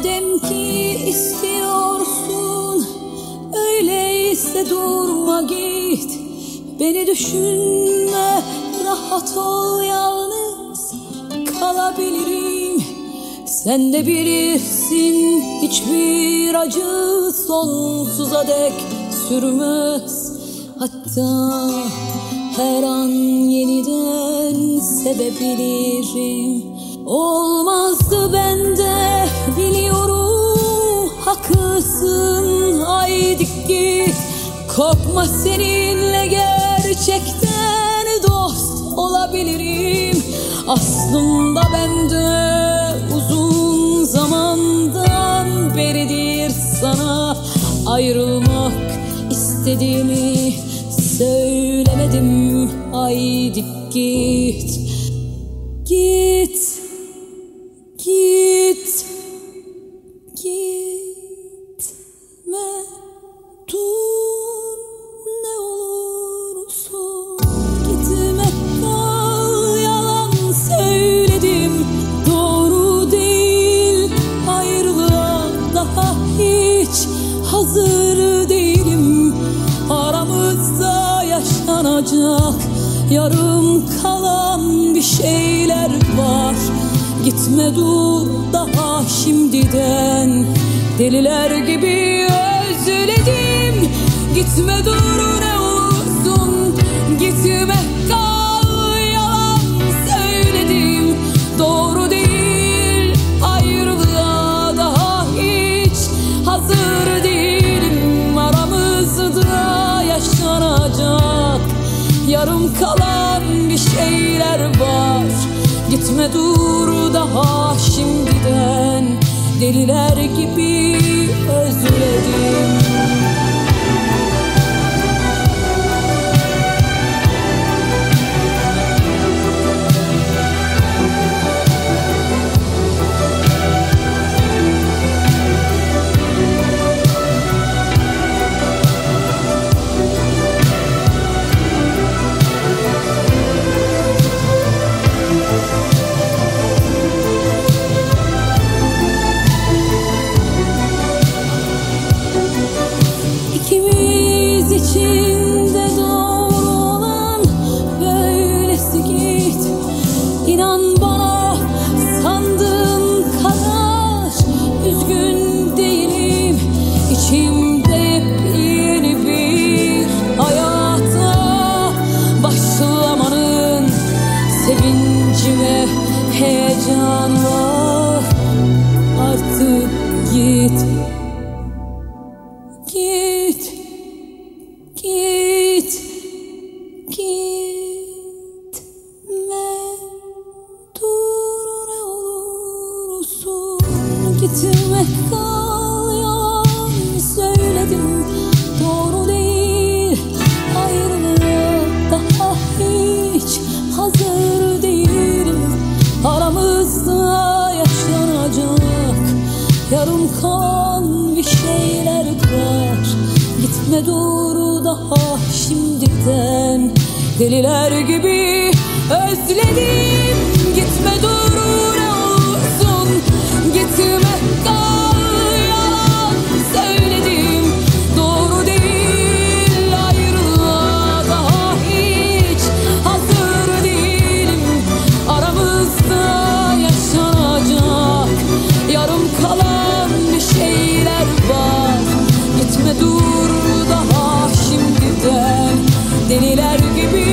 Madem ki istiyorsun öyleyse durma git. Beni düşünme rahat ol yalnız kalabilirim. Sen de bilirsin hiçbir acı sonsuza dek sürmez. Hatta her an yeniden sevebilirim. Olmazdı ben Korkma seninle gerçekten dost olabilirim. Aslında bende uzun zamandan beridir sana ayrılmak istediğimi söylemedim. Haydi git Git Git Gitme Hazır değilim. Aramızda yaşanacak Yarım kalan bir şeyler var. Gitme dur daha şimdiden. Deliler gibi özledim. Gitme dur ne olursun. Gitme kal yalan söyledim. Doğru değil ayrılığa daha hiç Hazır kalan bir şeyler var. Gitme dur daha şimdiden. Deliler gibi İkimiz için de doğru olan böylesi git. İnan bana sandığın kadar üzgün değilim. İçimde yepyeni bir hayata başlamanın sevinci ve heyecan var. Artık Git, Gitme kal yalan söyledim doğru değil. Ayrılığa daha hiç hazır değilim. Aramızda yaşanacak yarım kalan bir şeyler var. Gitme dur daha şimdiden. Deliler gibi özledim deliler gibi